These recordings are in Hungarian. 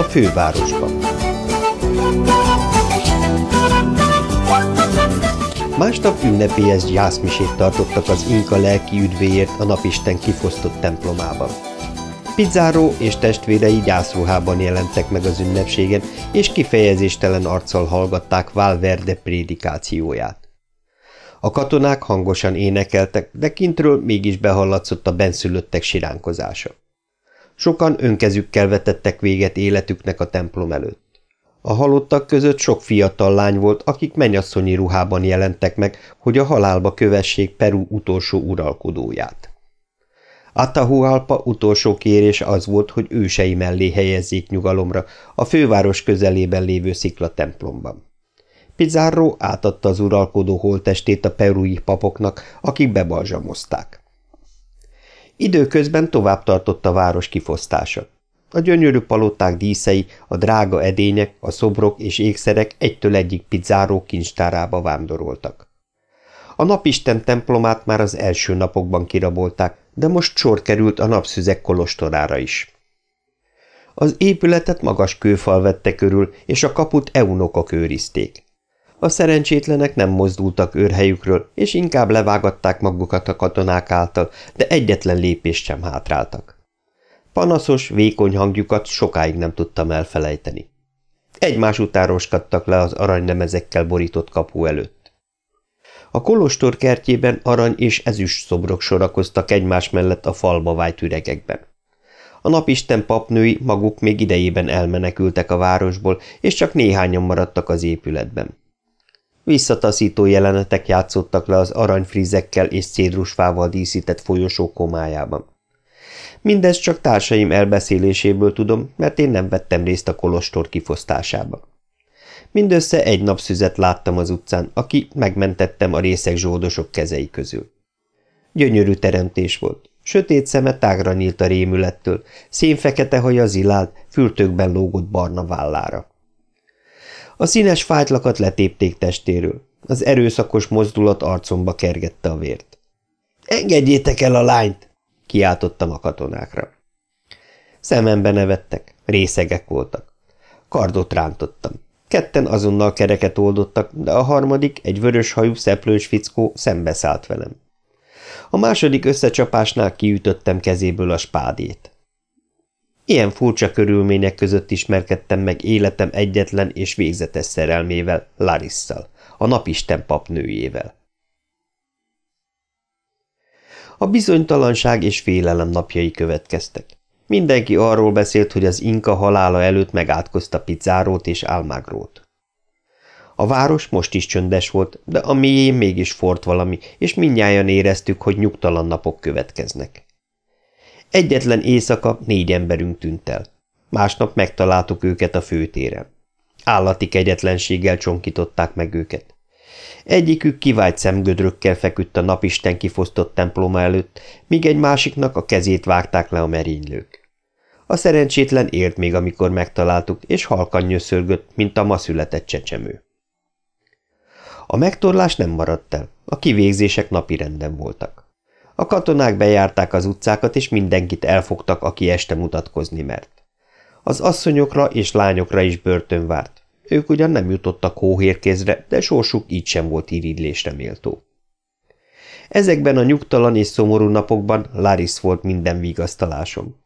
A fővárosban. Másnap ünnepélyes gyászmisét tartottak az inka lelki üdvéért a napisten kifosztott templomában. Pizzáró és testvérei gyászruhában jelentek meg az ünnepségen, és kifejezéstelen arccal hallgatták Valverde prédikációját. A katonák hangosan énekeltek, de kintről mégis behallatszott a benszülöttek siránkozása. Sokan önkezükkel vetettek véget életüknek a templom előtt. A halottak között sok fiatal lány volt, akik menyasszonyi ruhában jelentek meg, hogy a halálba kövessék Peru utolsó uralkodóját. Atahualpa utolsó kérés az volt, hogy ősei mellé helyezzék nyugalomra a főváros közelében lévő szikla templomban. Pizarro átadta az uralkodó holtestét a perui papoknak, akik bebalzsamozták. Időközben tovább tartott a város kifosztása. A gyönyörű paloták díszei, a drága edények, a szobrok és ékszerek egytől egyik pizzáró kincstárába vándoroltak. A napisten templomát már az első napokban kirabolták, de most sor került a napszüzek kolostorára is. Az épületet magas kőfal vette körül, és a kaput eunokok őrizték. A szerencsétlenek nem mozdultak őrhelyükről, és inkább levágatták magukat a katonák által, de egyetlen lépést sem hátráltak. Panaszos, vékony hangjukat sokáig nem tudtam elfelejteni. Egymás után roskadtak le az aranynemezekkel borított kapu előtt. A kolostor kertjében arany és ezüst szobrok sorakoztak egymás mellett a falba vájt üregekben. A napisten papnői maguk még idejében elmenekültek a városból, és csak néhányan maradtak az épületben. Visszataszító jelenetek játszottak le az aranyfrízekkel és cédrusfával díszített folyosó komájában. Mindez csak társaim elbeszéléséből tudom, mert én nem vettem részt a kolostor kifosztásába. Mindössze egy napszüzet láttam az utcán, aki megmentettem a részek zsoldosok kezei közül. Gyönyörű teremtés volt. Sötét szeme tágra nyílt a rémülettől, szénfekete haja zilált, fürtökben lógott barna vállára. A színes fájtlakat letépték testéről. Az erőszakos mozdulat arcomba kergette a vért. – Engedjétek el a lányt! – kiáltottam a katonákra. Szemembe nevettek, részegek voltak. Kardot rántottam. Ketten azonnal kereket oldottak, de a harmadik, egy vörös hajú szeplős fickó szembeszállt velem. A második összecsapásnál kiütöttem kezéből a spádét. Ilyen furcsa körülmények között ismerkedtem meg életem egyetlen és végzetes szerelmével, Larisszal, a napisten papnőjével. A bizonytalanság és félelem napjai következtek. Mindenki arról beszélt, hogy az inka halála előtt megátkozta Pizzárót és Almagrót. A város most is csöndes volt, de a mélyén mégis fort valami, és mindnyájan éreztük, hogy nyugtalan napok következnek. Egyetlen éjszaka négy emberünk tűnt el. Másnap megtaláltuk őket a főtéren. Állati kegyetlenséggel csonkították meg őket. Egyikük kivált szemgödrökkel feküdt a napisten kifosztott temploma előtt, míg egy másiknak a kezét vágták le a merénylők. A szerencsétlen ért még, amikor megtaláltuk, és halkan nyöszörgött, mint a ma született csecsemő. A megtorlás nem maradt el, a kivégzések napirenden voltak. A katonák bejárták az utcákat, és mindenkit elfogtak, aki este mutatkozni mert. Az asszonyokra és lányokra is börtön várt. Ők ugyan nem jutottak hóhérkézre, de sorsuk így sem volt irigylésre méltó. Ezekben a nyugtalan és szomorú napokban Laris volt minden vigasztalásom.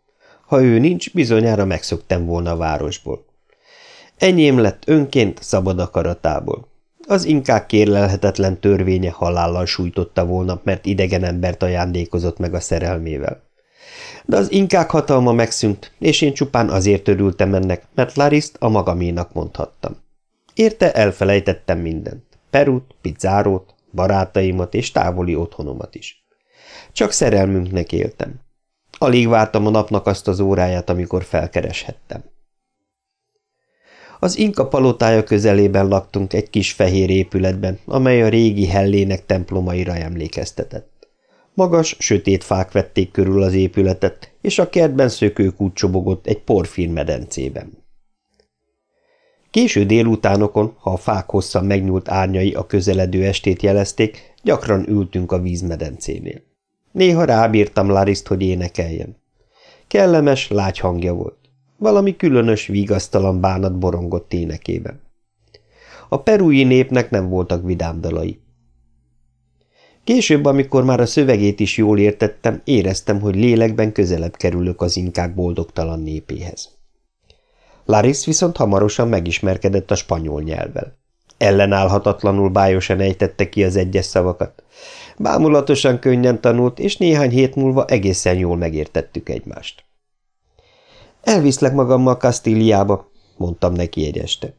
Ha ő nincs, bizonyára megszöktem volna a városból. Enyém lett önként szabad akaratából. Az inkák kérlelhetetlen törvénye halállal sújtotta volna, mert idegen embert ajándékozott meg a szerelmével. De az inkák hatalma megszűnt, és én csupán azért örültem ennek, mert Lariszt a magaménak mondhattam. Érte elfelejtettem mindent. Perut, pizzárót, barátaimat és távoli otthonomat is. Csak szerelmünknek éltem. Alig vártam a napnak azt az óráját, amikor felkereshettem. Az Inka palotája közelében laktunk egy kis fehér épületben, amely a régi hellének templomaira emlékeztetett. Magas, sötét fák vették körül az épületet, és a kertben szökőkút csobogott egy porfír medencében. Késő délutánokon, ha a fák hosszan megnyúlt árnyai a közeledő estét jelezték, gyakran ültünk a vízmedencénél. Néha rábírtam Lariszt, hogy énekeljen. Kellemes, lágy hangja volt. Valami különös, vigasztalan bánat borongott énekében. A perui népnek nem voltak vidám dalai. Később, amikor már a szövegét is jól értettem, éreztem, hogy lélekben közelebb kerülök az inkák boldogtalan népéhez. Laris viszont hamarosan megismerkedett a spanyol nyelvvel. Ellenállhatatlanul bájosan ejtette ki az egyes szavakat. Bámulatosan könnyen tanult, és néhány hét múlva egészen jól megértettük egymást. Elviszlek magammal Kastíliába, mondtam neki egy este.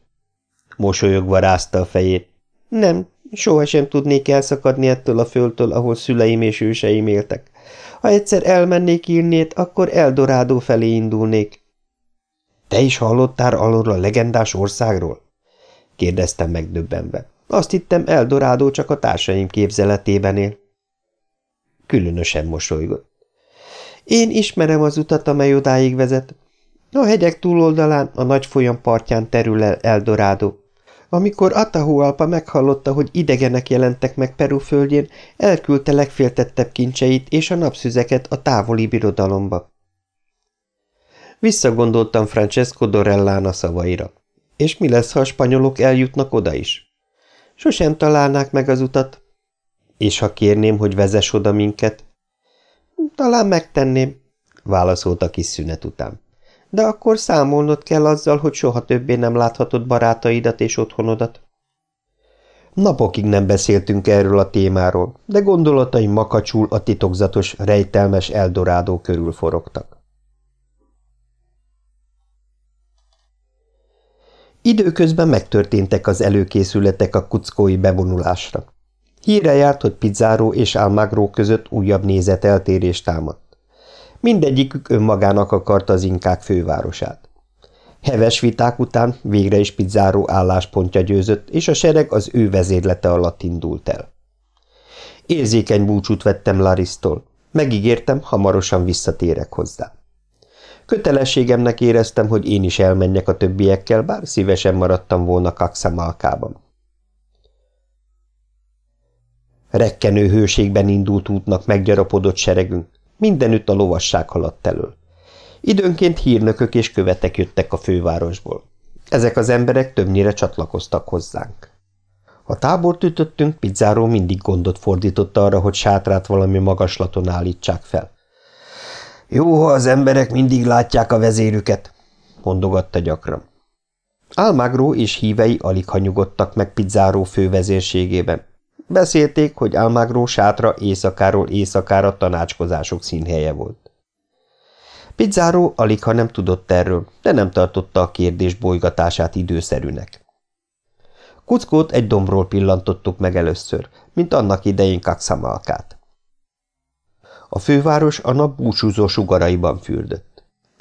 Mosolyogva rázta a fejét. Nem, sohasem tudnék elszakadni ettől a földtől, ahol szüleim és őseim éltek. Ha egyszer elmennék írnét, akkor Eldorádó felé indulnék. Te is hallottál alól a legendás országról? kérdeztem megdöbbenve. Azt hittem, Eldorádó csak a társaim képzeletében él. Különösen mosolygott. Én ismerem az utat, amely odáig vezet. A hegyek túloldalán, a nagy folyam partján terül el Eldorádó. Amikor Atahualpa meghallotta, hogy idegenek jelentek meg Peru földjén, elküldte legféltettebb kincseit és a napszüzeket a távoli birodalomba. Visszagondoltam Francesco Dorellán a szavaira. És mi lesz, ha a spanyolok eljutnak oda is? Sosem találnák meg az utat. És ha kérném, hogy vezess oda minket? Talán megtenném, válaszolta kis szünet után. De akkor számolnod kell azzal, hogy soha többé nem láthatod barátaidat és otthonodat. Napokig nem beszéltünk erről a témáról, de gondolataim makacsul a titokzatos, rejtelmes Eldorádó körül forogtak. Időközben megtörténtek az előkészületek a kuckói bevonulásra. Híre járt, hogy Pizzáró és Almagro között újabb nézeteltérés támadt. Mindegyikük önmagának akarta az inkák fővárosát. Heves viták után végre is Pizzáró álláspontja győzött, és a sereg az ő vezérlete alatt indult el. Érzékeny búcsút vettem Larisztól. Megígértem, hamarosan visszatérek hozzá. Kötelességemnek éreztem, hogy én is elmenjek a többiekkel, bár szívesen maradtam volna Kaxamalkában. Rekkenő hőségben indult útnak meggyarapodott seregünk, mindenütt a lovasság haladt elől. Időnként hírnökök és követek jöttek a fővárosból. Ezek az emberek többnyire csatlakoztak hozzánk. Ha tábort ütöttünk, pizzáró mindig gondot fordított arra, hogy sátrát valami magaslaton állítsák fel. Jó, ha az emberek mindig látják a vezérüket, mondogatta gyakran. Almagro és hívei alig hanyugodtak meg Pizzáró fővezérségében. Beszélték, hogy Almagro sátra éjszakáról éjszakára tanácskozások színhelye volt. Pizzáró alig ha nem tudott erről, de nem tartotta a kérdés bolygatását időszerűnek. Kuckót egy dombról pillantottuk meg először, mint annak idején Kaxamalkát. A főváros a nap búcsúzó sugaraiban fürdött.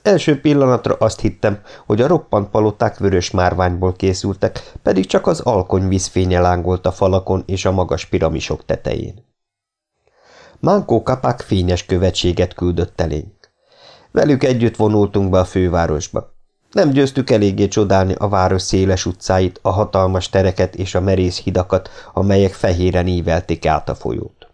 Első pillanatra azt hittem, hogy a roppant paloták vörös márványból készültek, pedig csak az alkony vízfénye lángolt a falakon és a magas piramisok tetején. Mánkó kapák fényes követséget küldött elénk. Velük együtt vonultunk be a fővárosba. Nem győztük eléggé csodálni a város széles utcáit, a hatalmas tereket és a merész hidakat, amelyek fehéren ívelték át a folyót.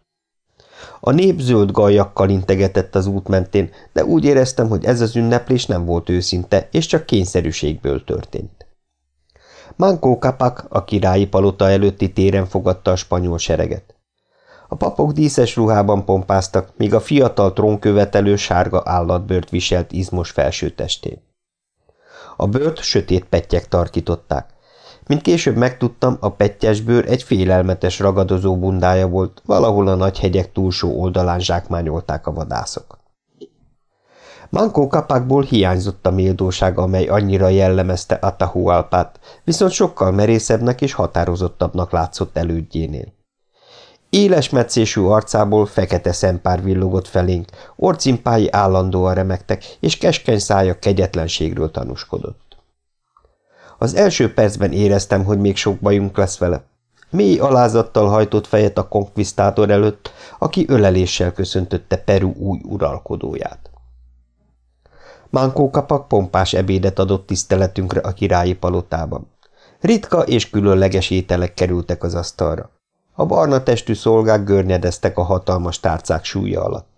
A nép zöld gajakkal integetett az út mentén, de úgy éreztem, hogy ez az ünneplés nem volt őszinte, és csak kényszerűségből történt. Mankó Kapak a királyi palota előtti téren fogadta a spanyol sereget. A papok díszes ruhában pompáztak, míg a fiatal trónkövetelő sárga állatbőrt viselt izmos felsőtestén. A bőrt sötét pettyek tarkították, mint később megtudtam, a pettyesbőr egy félelmetes ragadozó bundája volt, valahol a nagy hegyek túlsó oldalán zsákmányolták a vadászok. Mankó kapákból hiányzott a méltóság, amely annyira jellemezte Atahualpát, viszont sokkal merészebbnek és határozottabbnak látszott elődjénél. Éles meccésű arcából fekete szempár villogott felénk, orcimpái állandóan remektek, és keskeny szája kegyetlenségről tanúskodott. Az első percben éreztem, hogy még sok bajunk lesz vele. Mély alázattal hajtott fejet a konkvisztátor előtt, aki öleléssel köszöntötte Peru új uralkodóját. Mánkó kapak pompás ebédet adott tiszteletünkre a királyi palotában. Ritka és különleges ételek kerültek az asztalra. A barna testű szolgák görnyedeztek a hatalmas tárcák súlya alatt.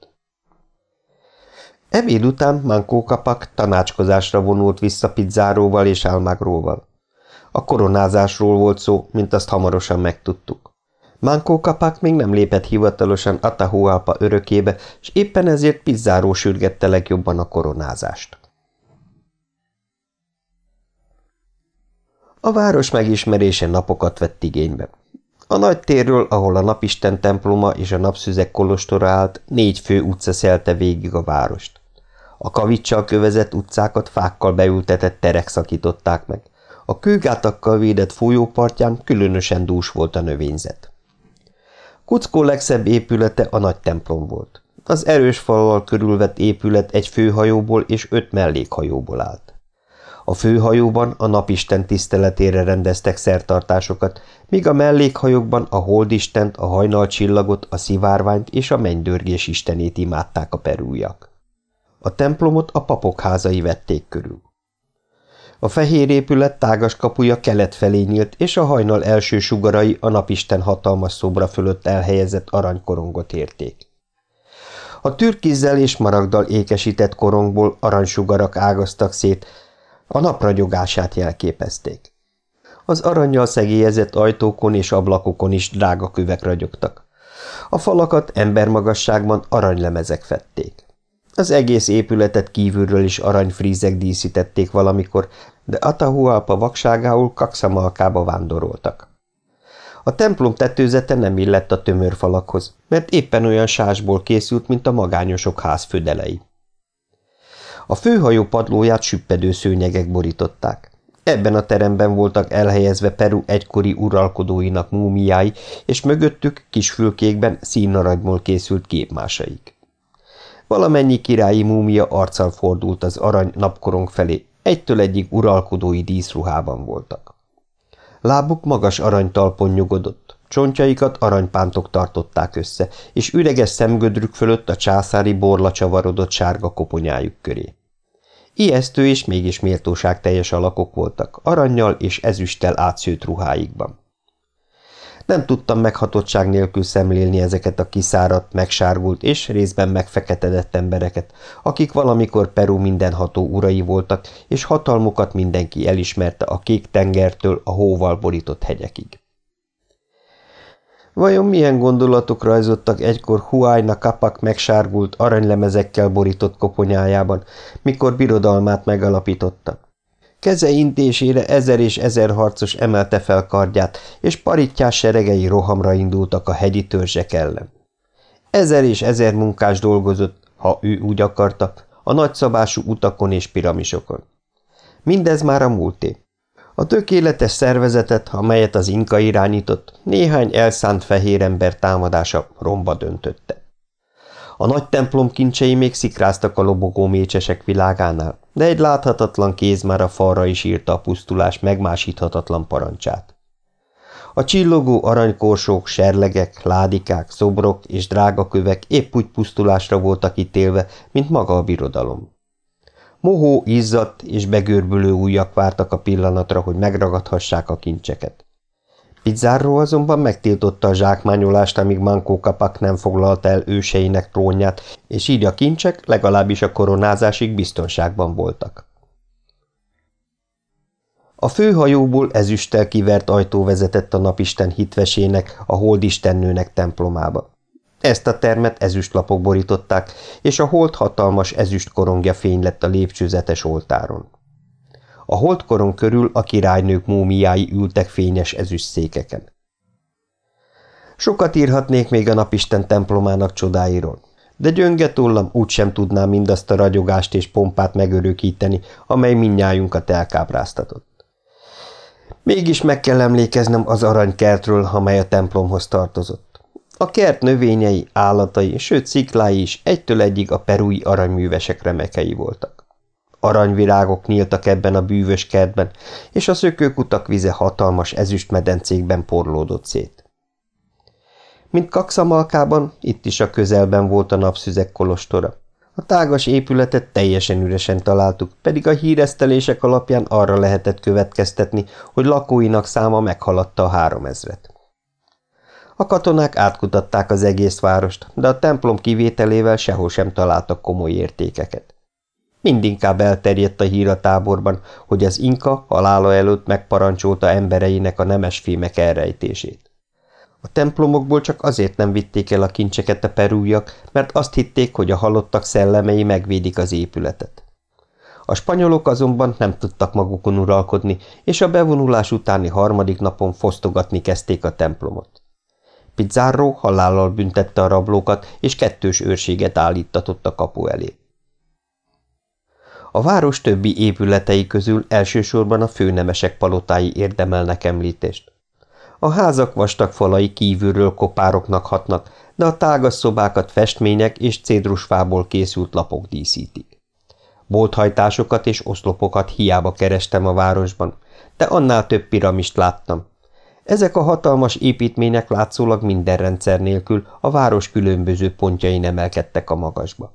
Ebéd után Mankó Kapak tanácskozásra vonult vissza pizzáróval és álmágróval. A koronázásról volt szó, mint azt hamarosan megtudtuk. Mankó Kapak még nem lépett hivatalosan Atahualpa örökébe, és éppen ezért pizzáró sürgette legjobban a koronázást. A város megismerése napokat vett igénybe. A nagy térről, ahol a napisten temploma és a napszüzek kolostora állt, négy fő utca szelte végig a várost. A kavicsal kövezett utcákat fákkal beültetett terek szakították meg. A kőgátakkal védett folyópartján különösen dús volt a növényzet. Kuckó legszebb épülete a nagy templom volt. Az erős falval körülvett épület egy főhajóból és öt mellékhajóból állt. A főhajóban a napisten tiszteletére rendeztek szertartásokat, míg a mellékhajókban a holdistent, a hajnalcsillagot, a szivárványt és a mennydörgés istenét imádták a perújak. A templomot a papok házai vették körül. A fehér épület tágas kapuja kelet felé nyílt, és a hajnal első sugarai a napisten hatalmas szobra fölött elhelyezett aranykorongot érték. A türkizzel és maragdal ékesített korongból aranysugarak ágaztak szét, a napragyogását jelképezték. Az aranyjal szegélyezett ajtókon és ablakokon is drága kövek ragyogtak. A falakat embermagasságban aranylemezek fették. Az egész épületet kívülről is aranyfrízek díszítették valamikor, de Atahualpa vakságául kakszamalkába vándoroltak. A templom tetőzete nem illett a tömör falakhoz, mert éppen olyan sásból készült, mint a magányosok házfödelei. A főhajó padlóját süppedő szőnyegek borították. Ebben a teremben voltak elhelyezve Peru egykori uralkodóinak múmiái, és mögöttük kisfülkékben színaranyból készült képmásaik. Valamennyi királyi múmia arccal fordult az arany napkorong felé, egytől egyik uralkodói díszruhában voltak. Lábuk magas aranytalpon nyugodott, csontjaikat aranypántok tartották össze, és üreges szemgödrük fölött a császári borla csavarodott sárga koponyájuk köré. Ijesztő és mégis méltóság teljes alakok voltak, aranyjal és ezüsttel átszőtt ruháikban. Nem tudtam meghatottság nélkül szemlélni ezeket a kiszáradt, megsárgult és részben megfeketedett embereket, akik valamikor Peru mindenható urai voltak, és hatalmukat mindenki elismerte a kék tengertől a hóval borított hegyekig. Vajon milyen gondolatok rajzottak egykor Huayna kapak megsárgult, aranylemezekkel borított koponyájában, mikor birodalmát megalapította? Keze intésére ezer és ezer harcos emelte fel kardját, és parittyás seregei rohamra indultak a hegyi törzsek ellen. Ezer és ezer munkás dolgozott, ha ő úgy akarta, a nagyszabású utakon és piramisokon. Mindez már a múlté. A tökéletes szervezetet, amelyet az inka irányított, néhány elszánt fehér ember támadása romba döntötte. A nagy templom kincsei még szikráztak a lobogó mécsesek világánál, de egy láthatatlan kéz már a falra is írta a pusztulás megmásíthatatlan parancsát. A csillogó aranykorsók, serlegek, ládikák, szobrok és drágakövek épp úgy pusztulásra voltak ítélve, mint maga a birodalom. Mohó, izzadt és begörbülő ujjak vártak a pillanatra, hogy megragadhassák a kincseket. Pizzárro azonban megtiltotta a zsákmányolást, amíg Mankó Kapak nem foglalta el őseinek trónját, és így a kincsek legalábbis a koronázásig biztonságban voltak. A főhajóból ezüsttel kivert ajtó vezetett a napisten hitvesének, a holdistennőnek templomába. Ezt a termet ezüstlapok borították, és a hold hatalmas ezüst korongja fény lett a lépcsőzetes oltáron. A holdkoron körül a királynők múmiái ültek fényes ezüst székeken. Sokat írhatnék még a napisten templomának csodáiról, de gyönge tollam úgysem tudná mindazt a ragyogást és pompát megörökíteni, amely minnyájunkat elkábráztatott. Mégis meg kell emlékeznem az aranykertről, amely a templomhoz tartozott. A kert növényei, állatai, sőt sziklái is egytől egyig a perui aranyművesek remekei voltak. Aranyvirágok nyíltak ebben a bűvös kertben, és a szökőkutak vize hatalmas ezüstmedencékben porlódott szét. Mint Kakszamalkában, itt is a közelben volt a napszüzek kolostora. A tágas épületet teljesen üresen találtuk, pedig a híresztelések alapján arra lehetett következtetni, hogy lakóinak száma meghaladta a három ezret. A katonák átkutatták az egész várost, de a templom kivételével sehol sem találtak komoly értékeket. Mindinkább elterjedt a hír a táborban, hogy az inka halála előtt megparancsolta embereinek a nemes fémek elrejtését. A templomokból csak azért nem vitték el a kincseket a perújak, mert azt hitték, hogy a halottak szellemei megvédik az épületet. A spanyolok azonban nem tudtak magukon uralkodni, és a bevonulás utáni harmadik napon fosztogatni kezdték a templomot. Pizzáró halállal büntette a rablókat, és kettős őrséget állítatott a kapu elé. A város többi épületei közül elsősorban a főnemesek palotái érdemelnek említést. A házak vastag falai kívülről kopároknak hatnak, de a tágas szobákat festmények és cédrusfából készült lapok díszítik. Bolthajtásokat és oszlopokat hiába kerestem a városban, de annál több piramist láttam. Ezek a hatalmas építmények látszólag minden rendszer nélkül a város különböző pontjain emelkedtek a magasba.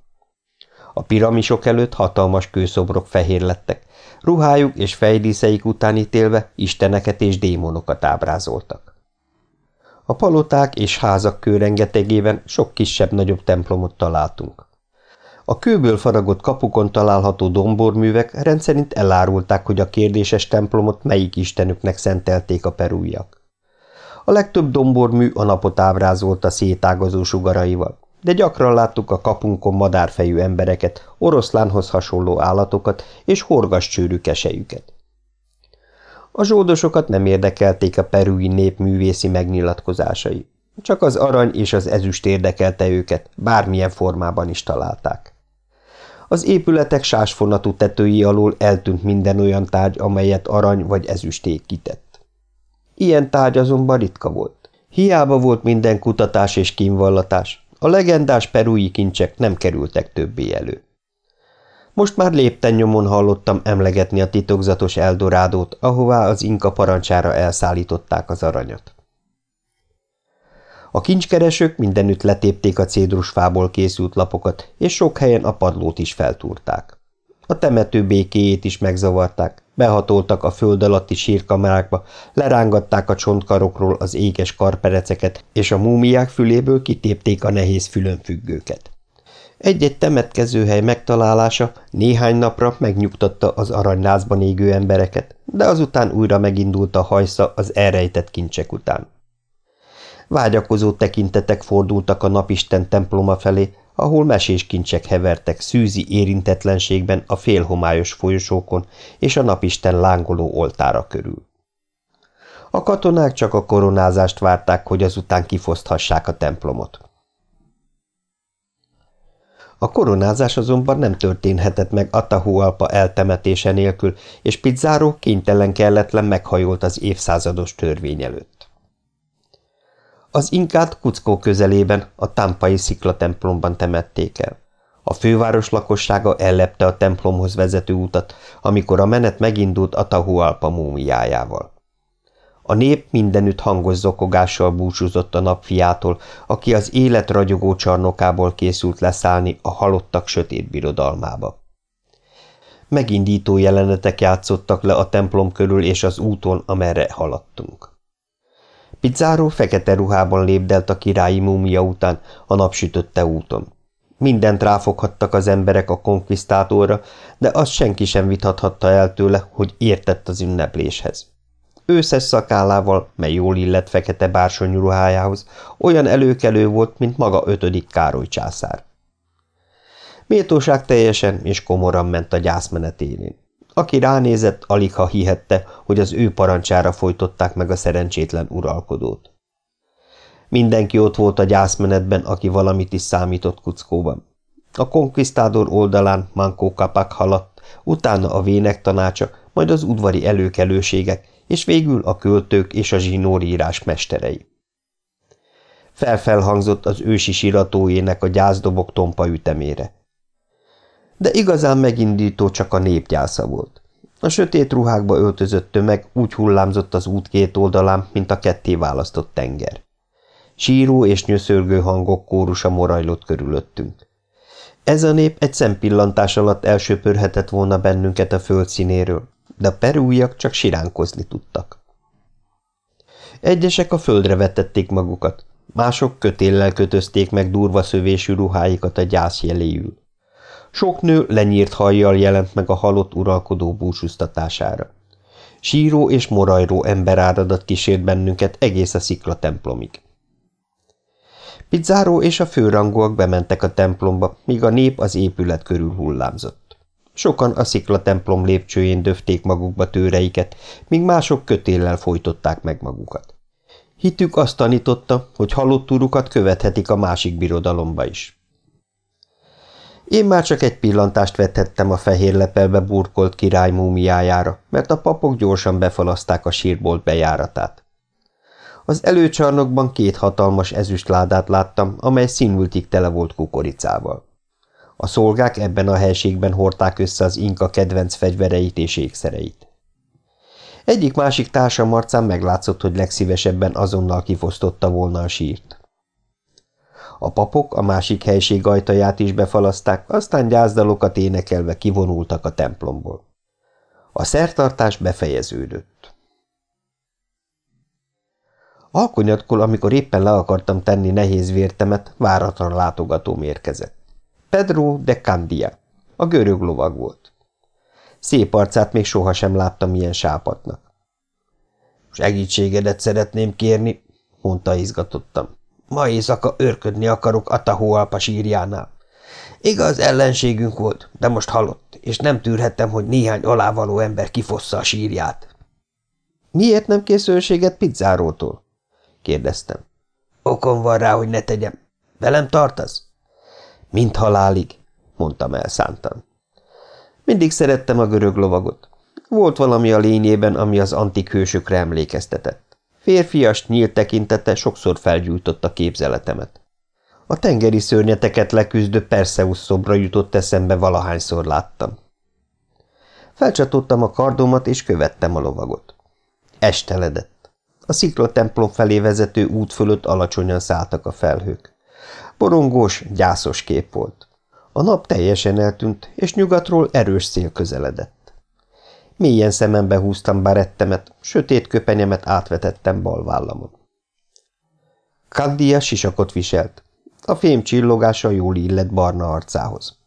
A piramisok előtt hatalmas kőszobrok fehér lettek, ruhájuk és fejdíszeik után ítélve isteneket és démonokat ábrázoltak. A paloták és házak kőrengetegében sok kisebb-nagyobb templomot találtunk. A kőből faragott kapukon található domborművek rendszerint elárulták, hogy a kérdéses templomot melyik istenüknek szentelték a perújak. A legtöbb dombormű a napot ábrázolta szétágazó sugaraival, de gyakran láttuk a kapunkon madárfejű embereket, oroszlánhoz hasonló állatokat és horgascsőrű kesejüket. A zsoldosokat nem érdekelték a perui nép művészi megnyilatkozásai. Csak az arany és az ezüst érdekelte őket, bármilyen formában is találták. Az épületek sásfonatú tetői alól eltűnt minden olyan tárgy, amelyet arany vagy ezüsték kitett. Ilyen tárgy azonban ritka volt. Hiába volt minden kutatás és kínvallatás, a legendás perui kincsek nem kerültek többé elő. Most már lépten nyomon hallottam emlegetni a titokzatos Eldorádót, ahová az inka parancsára elszállították az aranyat. A kincskeresők mindenütt letépték a cédrusfából készült lapokat, és sok helyen a padlót is feltúrták. A temető békéjét is megzavarták, behatoltak a föld alatti sírkamerákba, lerángatták a csontkarokról az éges karpereceket, és a múmiák füléből kitépték a nehéz fülönfüggőket. Egy-egy temetkezőhely megtalálása néhány napra megnyugtatta az aranylázban égő embereket, de azután újra megindult a hajsza az elrejtett kincsek után. Vágyakozó tekintetek fordultak a napisten temploma felé, ahol mesés kincsek hevertek szűzi érintetlenségben a félhomályos folyosókon és a napisten lángoló oltára körül. A katonák csak a koronázást várták, hogy azután kifoszthassák a templomot. A koronázás azonban nem történhetett meg Atahualpa eltemetése nélkül, és Pizzáró kénytelen kelletlen meghajolt az évszázados törvény előtt. Az inkát Kuckó közelében, a Tampai templomban temették el. A főváros lakossága ellepte a templomhoz vezető utat, amikor a menet megindult Atahualpa múmiájával. A nép mindenütt hangos zokogással búcsúzott a napfiától, aki az élet ragyogó csarnokából készült leszállni a halottak sötét birodalmába. Megindító jelenetek játszottak le a templom körül és az úton, amerre haladtunk. Pizzáró fekete ruhában lépdelt a királyi múmia után a napsütötte úton. Mindent ráfoghattak az emberek a konkvisztátorra, de azt senki sem vithathatta el tőle, hogy értett az ünnepléshez. Őszes szakállával, mely jól illett fekete bársonyú ruhájához, olyan előkelő volt, mint maga ötödik Károly császár. Méltóság teljesen és komoran ment a gyászmenet élén. Aki ránézett, alig ha hihette, hogy az ő parancsára folytották meg a szerencsétlen uralkodót. Mindenki ott volt a gyászmenetben, aki valamit is számított kuckóban. A konkvisztádor oldalán Mankó Kapak haladt, utána a vének tanácsa, majd az udvari előkelőségek, és végül a költők és a zsinórírás mesterei. Felfelhangzott az ősi siratóének a gyászdobok tompa ütemére. De igazán megindító csak a népgyásza volt. A sötét ruhákba öltözött tömeg úgy hullámzott az út két oldalán, mint a ketté választott tenger. Síró és nyöszörgő hangok kórusa morajlott körülöttünk. Ez a nép egy szempillantás alatt elsöpörhetett volna bennünket a földszínéről, de a perújak csak siránkozni tudtak. Egyesek a földre vetették magukat, Mások kötéllel kötözték meg durva szövésű ruháikat a gyász jeléül. Sok nő lenyírt hajjal jelent meg a halott uralkodó búcsúztatására. Síró és morajró emberáradat kísért bennünket egész a szikla templomig. Pizzáró és a főrangúak bementek a templomba, míg a nép az épület körül hullámzott. Sokan a szikla templom lépcsőjén döfték magukba tőreiket, míg mások kötéllel folytották meg magukat. Hitük azt tanította, hogy halott urukat követhetik a másik birodalomba is. Én már csak egy pillantást vethettem a fehér lepelbe burkolt király múmiájára, mert a papok gyorsan befalaszták a sírbolt bejáratát. Az előcsarnokban két hatalmas ezüstládát láttam, amely színültig tele volt kukoricával. A szolgák ebben a helységben hordták össze az inka kedvenc fegyvereit és ékszereit. Egyik-másik társam arcán meglátszott, hogy legszívesebben azonnal kifosztotta volna a sírt. A papok a másik helység ajtaját is befalaszták, aztán gyászdalokat énekelve kivonultak a templomból. A szertartás befejeződött. Alkonyatkor, amikor éppen le akartam tenni nehéz vértemet, váratlan látogatóm érkezett. Pedro de Candia. A görög lovag volt. Szép arcát még sohasem láttam ilyen sápatnak. Segítségedet szeretném kérni, mondta izgatottam. Ma éjszaka őrködni akarok Atahualpa sírjánál. Igaz, ellenségünk volt, de most halott, és nem tűrhettem, hogy néhány alávaló ember kifossza a sírját. Miért nem készülséget pizzárótól? kérdeztem. Okom van rá, hogy ne tegyem. Velem tartasz? Mint halálig, mondtam elszántan. Mindig szerettem a görög lovagot. Volt valami a lényében, ami az antik hősökre emlékeztetett. Férfias, nyílt tekintete sokszor felgyújtotta képzeletemet. A tengeri szörnyeteket leküzdő Perseus szobra jutott eszembe valahányszor láttam. Felcsatottam a kardomat, és követtem a lovagot. Esteledett. A szikla templom felé vezető út fölött alacsonyan szálltak a felhők. Borongós, gyászos kép volt. A nap teljesen eltűnt, és nyugatról erős szél közeledett. Mélyen szemembe húztam barettemet, sötét köpenyemet átvetettem bal vállamon. Kaddia sisakot viselt. A fém csillogása jól illett barna arcához.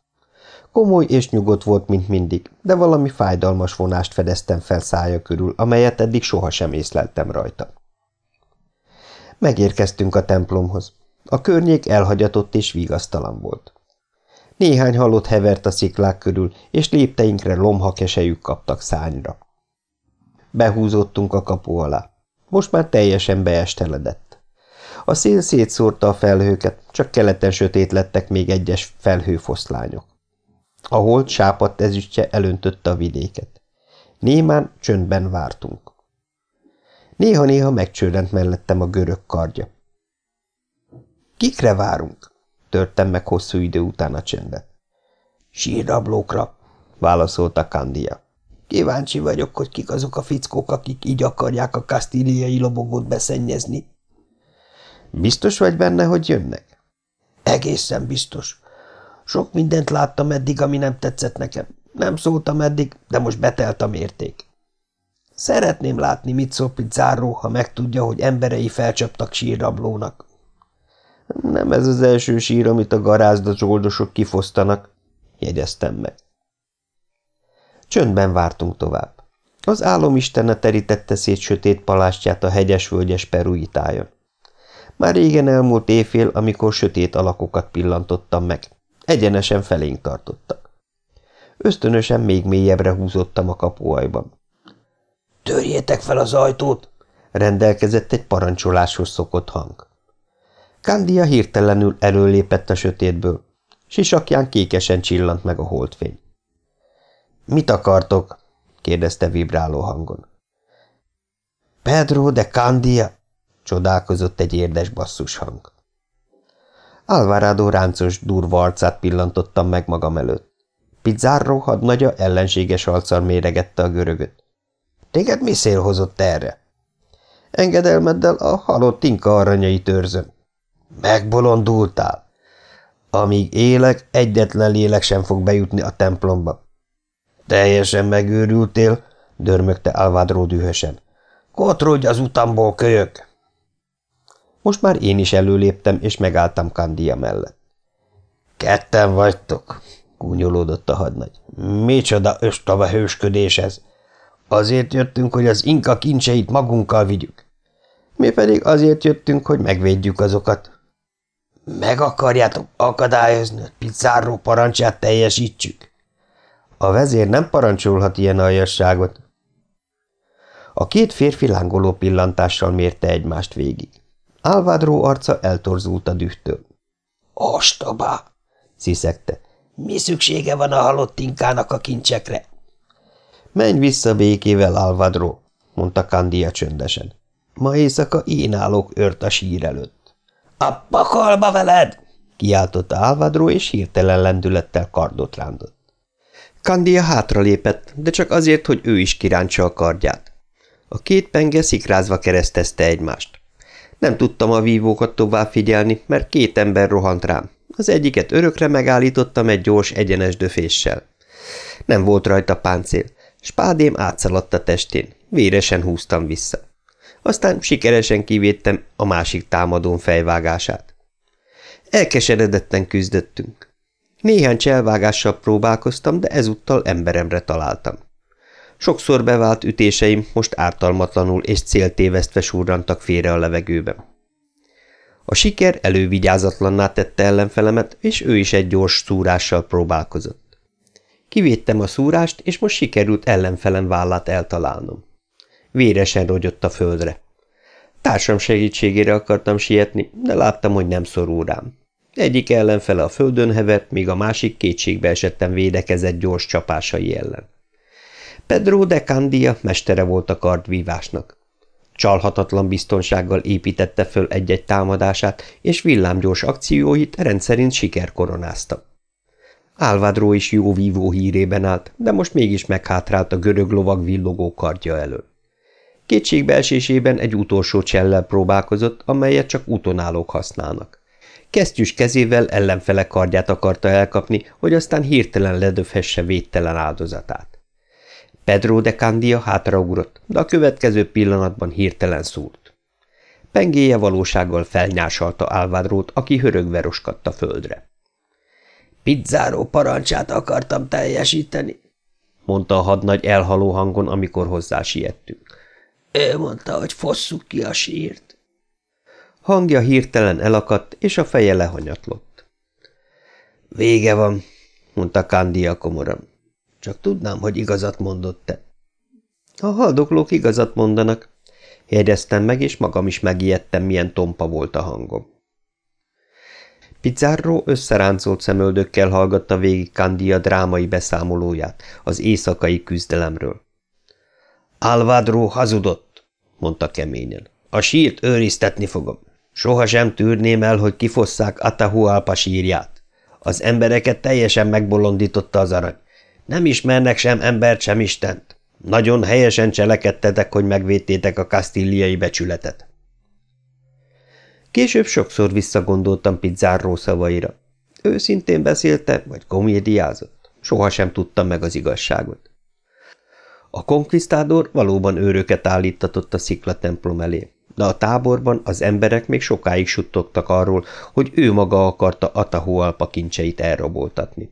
Komoly és nyugodt volt, mint mindig, de valami fájdalmas vonást fedeztem fel szája körül, amelyet eddig sohasem észleltem rajta. Megérkeztünk a templomhoz. A környék elhagyatott és vigasztalan volt. Néhány halott hevert a sziklák körül, és lépteinkre lomhakesejük kaptak szányra. Behúzottunk a kapu alá. Most már teljesen beesteledett. A szél szétszórta a felhőket, csak keleten sötét lettek még egyes felhőfoszlányok. A holt sápadt ezüstje elöntötte a vidéket. Némán csöndben vártunk. Néha-néha megcsörrent mellettem a görög kardja. Kikre várunk? Törtem meg hosszú idő után a csendet. Sírrablókra, válaszolta Kandia. Kíváncsi vagyok, hogy kik azok a fickók, akik így akarják a kasztíliai lobogót beszennyezni. Biztos vagy benne, hogy jönnek? Egészen biztos. Sok mindent láttam eddig, ami nem tetszett nekem. Nem szóltam eddig, de most betelt a mérték. Szeretném látni, mit szól Pizzáró, ha megtudja, hogy emberei felcsaptak sírrablónak. Nem ez az első sír, amit a garázda zsoldosok kifosztanak, jegyeztem meg. Csöndben vártunk tovább. Az álomistene terítette szét sötét palástját a hegyes-völgyes peruitájon. Már régen elmúlt éjfél, amikor sötét alakokat pillantottam meg. Egyenesen felénk tartottak. Ösztönösen még mélyebbre húzottam a kapuajban. – Törjétek fel az ajtót! – rendelkezett egy parancsoláshoz szokott hang. Kandia hirtelenül előlépett a sötétből. Sisakján kékesen csillant meg a holdfény. – Mit akartok? – kérdezte vibráló hangon. – Pedro de Candia! – csodálkozott egy érdes basszus hang. Alvarado ráncos, durva arcát pillantottam meg magam előtt. Pizzárro hadnagya ellenséges arccal méregette a görögöt. – Téged mi szél hozott erre? – Engedelmeddel a halott inka aranyai törzön. Megbolondultál? Amíg élek, egyetlen lélek sem fog bejutni a templomba. Teljesen megőrültél, dörmögte Alvadró dühösen. Kotrodj az utamból, kölyök! Most már én is előléptem, és megálltam Kandia mellett. – Ketten vagytok, gúnyolódott a hadnagy. Micsoda östava hősködés ez! Azért jöttünk, hogy az inka kincseit magunkkal vigyük. Mi pedig azért jöttünk, hogy megvédjük azokat. Meg akarjátok akadályozni, hogy Pizzáró parancsát teljesítsük? A vezér nem parancsolhat ilyen aljasságot. A két férfi lángoló pillantással mérte egymást végig. Álvádró arca eltorzult a dühtől. – Ostobá! – sziszegte. – Mi szüksége van a halott inkának a kincsekre? – Menj vissza békével, Álvádró! – mondta Kandia csöndesen. – Ma éjszaka én állok ört a sír előtt. – A pakolba veled! – kiáltotta Álvádró, és hirtelen lendülettel kardot rántott. Kandia hátralépett, de csak azért, hogy ő is kirántsa a kardját. A két penge szikrázva keresztezte egymást. Nem tudtam a vívókat tovább figyelni, mert két ember rohant rám. Az egyiket örökre megállítottam egy gyors, egyenes döféssel. Nem volt rajta páncél. Spádém átszaladt a testén. Véresen húztam vissza. Aztán sikeresen kivédtem a másik támadón fejvágását. Elkeseredetten küzdöttünk. Néhány cselvágással próbálkoztam, de ezúttal emberemre találtam. Sokszor bevált ütéseim most ártalmatlanul és céltévesztve surrantak félre a levegőben. A siker elővigyázatlanná tette ellenfelemet, és ő is egy gyors szúrással próbálkozott. Kivédtem a szúrást, és most sikerült ellenfelem vállát eltalálnom. Véresen rogyott a földre. Társam segítségére akartam sietni, de láttam, hogy nem szorul rám. Egyik ellenfele a földön hevert, míg a másik kétségbe esettem védekezett gyors csapásai ellen. Pedro de Candia mestere volt a kardvívásnak. Csalhatatlan biztonsággal építette föl egy-egy támadását, és villámgyors akcióit rendszerint siker koronázta. Álvádró is jó vívó hírében állt, de most mégis meghátrált a görög lovag villogó kardja elől. Kétségbeesésében egy utolsó csellel próbálkozott, amelyet csak utonállók használnak. Kesztyűs kezével ellenfele kardját akarta elkapni, hogy aztán hirtelen ledöfhesse védtelen áldozatát. Pedro de Candia hátraugrott, de a következő pillanatban hirtelen szúrt. Pengéje valósággal felnyásalta Álvádrót, aki hörögve roskadt földre. – Pizzáró parancsát akartam teljesíteni – mondta a hadnagy elhaló hangon, amikor hozzá siettünk. – Ő mondta, hogy fosszuk ki a sírt. Hangja hirtelen elakadt, és a feje lehanyatlott. – Vége van – mondta Candia komoran. Csak tudnám, hogy igazat mondott-e. A haldoklók igazat mondanak. Jegyeztem meg, és magam is megijedtem, milyen tompa volt a hangom. Pizzárró összeráncolt szemöldökkel hallgatta végig Candia drámai beszámolóját az éjszakai küzdelemről. Alvadró hazudott, mondta keményen. A sírt őriztetni fogom. Soha sem tűrném el, hogy kifosszák Atahualpa sírját. Az embereket teljesen megbolondította az arany. Nem ismernek sem embert, sem Istent. Nagyon helyesen cselekedtetek, hogy megvédtétek a kasztíliai becsületet. Később sokszor visszagondoltam Pizzárró szavaira. Őszintén beszélte, vagy komédiázott. Sohasem tudtam meg az igazságot. A konkvisztádor valóban őröket állítatott a sziklatemplom elé, de a táborban az emberek még sokáig suttogtak arról, hogy ő maga akarta Atahualpa kincseit elraboltatni.